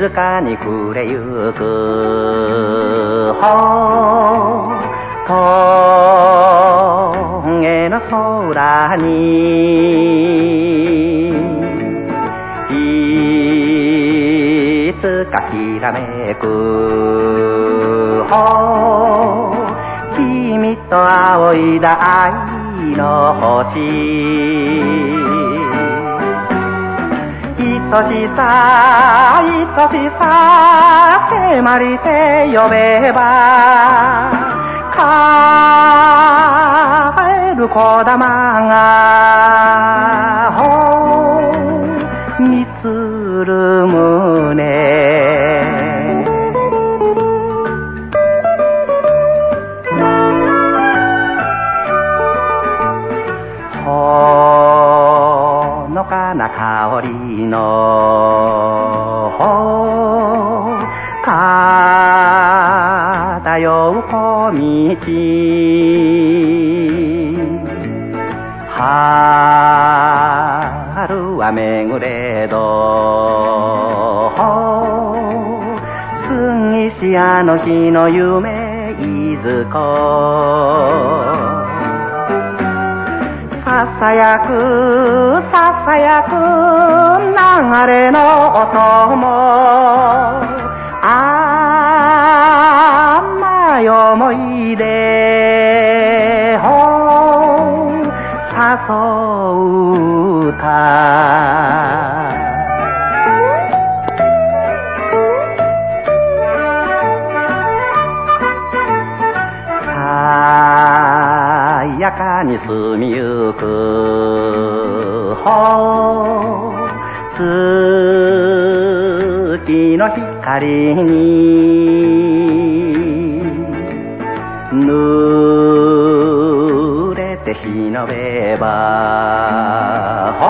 静かに暮れゆく。ほ峠の空に。いつかきらめく。ほ君と仰いだ愛の星。愛しさ、しさ、迫りて呼べば、帰る子玉が、ほみつる胸。ほのかな香り道。春は巡れど過ぎしあの日の夢いずこ。ささやくささやく流れの音も甘い思い出を誘う歌さやかに澄みゆくほ月の光にばほ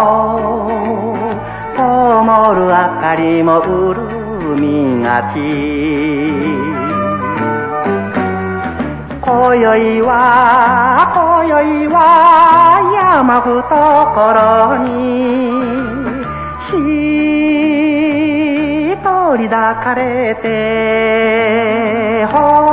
灯る明かりも潤みがち。今宵は、今宵は山ふところに一人抱かれてほ